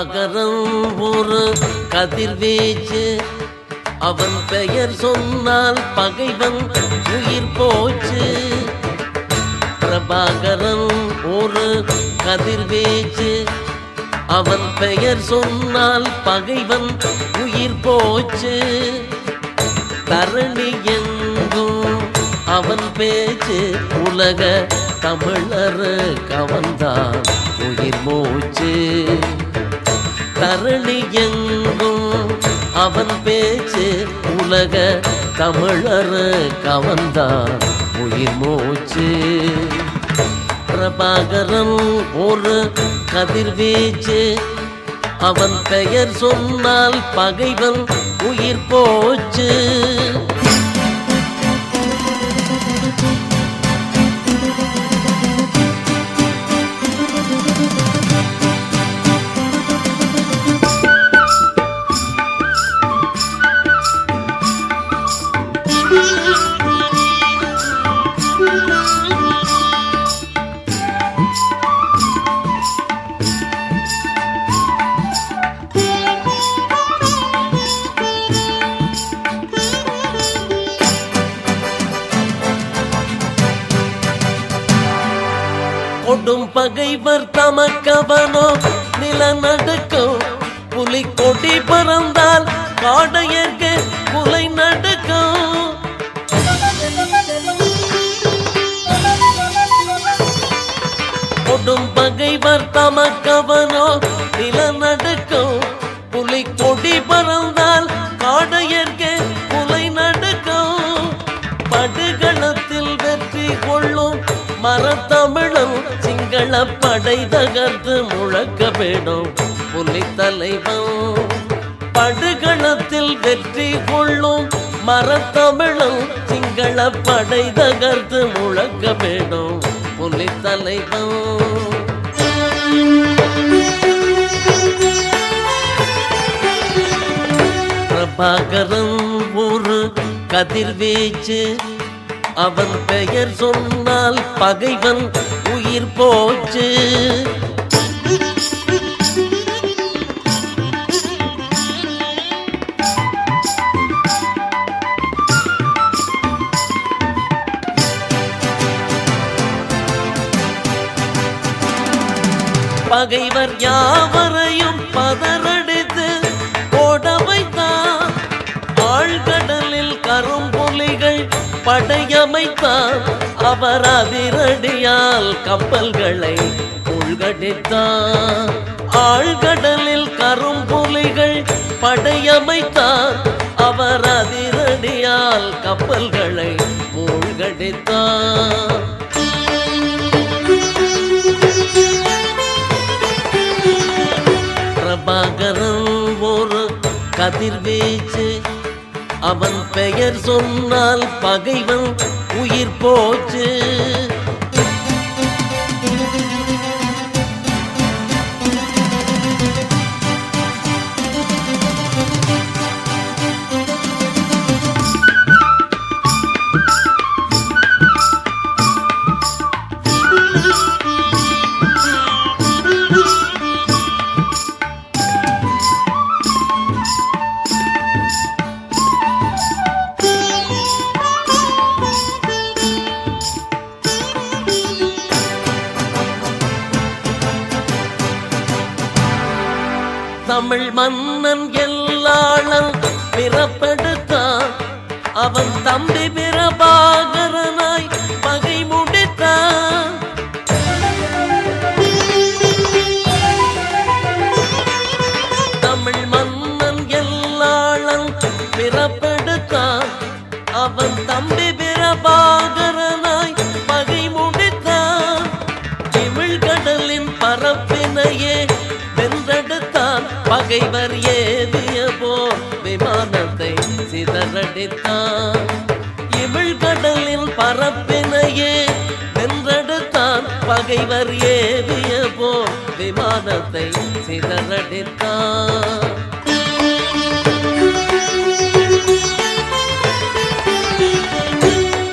பிரபாகரன் ஒரு கதிர்வீச்சு. அவன் பெயர் சொன்னால் பகைவன் உயிர் போச்சு. பிரபாகரன் ஒரு கதிர்வீச்சு. அவன் பெயர் சொன்னால் பகைவன் உயிர் போச்சு. தரணி எங்கும் அவன் பேச்சு உலக தமிழர் கவர்ந்தான் உயிர் மூச்சு. தரணி எங்கும் அவன் பேச்சு உலக தமிழர் கவர்ந்தான் உயிர் மூச்சு. பிரபாகரன் ஒரு கதிர்வீச்சு. அவன் பெயர் சொன்னால் பகைவன் உயிர் போச்சு. ஓடும் பகைவர் தமக்கவனோ நிலநடுக்கம். புலி கொடி பறந்தால் காடையர்க்கு புலை நடுக்கம். ஓடும் பகைவர் தமக்கவனோ நிலநடுக்கம். புலி கொடி பறந்தால் காடையர்க்கு புலை நடுக்கம். படுகளத்தில் வெற்றி கொள்ளும் மரத்தமிழம் சிங்கள படை தகர்த்து முழக்க வேணும். புலி தலைவன் படுகளத்தில் வெற்றி கொள்ளும். மரத்தமிழம் சிங்கள படை தகர்த்து முழக்க வேணும். புலி தலைவன் பிரபாகரன் ஒரு கதிர்வீச்சு அவன் பெயர் சொன்னால் பகைவன் உயிர் போச்சு. பகைவர் யாவரையும் கரும்புலிகள் அவர் அதிரடியால் கப்பல்களை மூழ்கடித்தான். ஆழ்கடலில் கரும்புலிகள் படையமைத்தான். அவர் அதிரடியால் கப்பல்களை மூழ்கடித்தான். பிரபாகரன் ஒரு கதிர்வீச்சு அவன் பெயர் சொன்னால் பகைவன் உயிர் போச்சு. தமிழ் மன்னன் எல்லாளன் பிறப்பெடுத்தான் அவன் தம்பி பகைவர் ஏவிய போர் விமானத்தை சிதறடித்தான். இமிழ் கடலின் பரப்பினையே வென்றெடுத்தான். பகைவர் ஏவிய போர் விமானத்தை சிதறடித்தான்.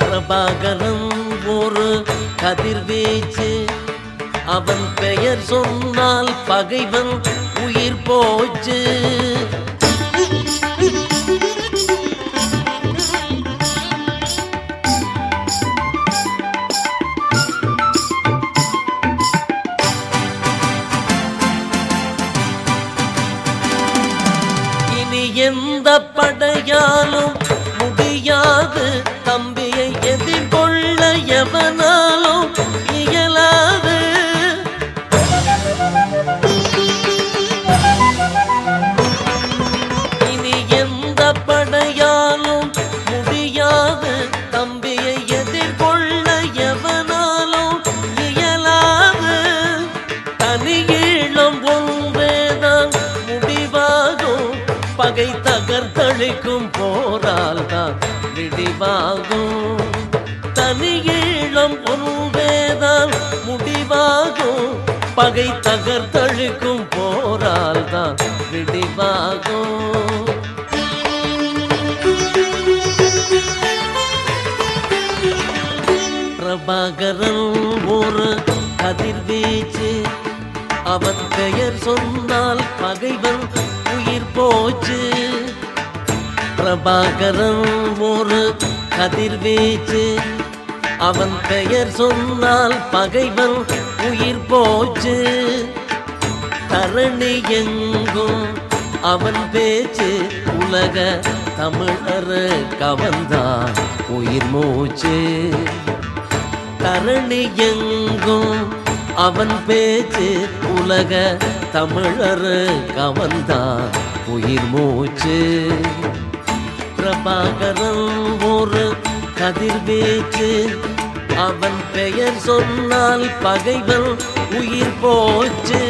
பிரபாகரன் ஒரு கதிர்வீச்சு. அவன் பெயர் சொன்னால் பகைவன் உயிர் போச்சு. இனி எந்த படையாலும் பகை தகர்த்தளிக்கும் போரால் தான் விடிவாகும் தனியீழம் ஒன்றேதான் முடிவாகும். பகை தகர்த்தளிக்கும் போரால் தான் விடிவாகும் பிரபாகரன் ஒரு கதிர்வீச்சு. அவன் பெயர் சொன்னால் பகைவன் உயிர் போச்சு. பிரபாகரன் ஒரு கதிர்வீச்சு. அவன் பெயர் சொன்னால் பகைவன் உயிர் போச்சு. தரணி எங்கும் அவன் பேச்சு உலக தமிழர் கவர்ந்தான் உயிர் மூச்சு. தரணி எங்கும் அவன் பேச்சு உலக தமிழர் கவர்ந்தான் உயிர் மூச்சு. பிரபாகரன் ஒரு கதிர்வீச்சு. அவன் பெயர் சொன்னால் பகைவன் உயிர் போச்சு.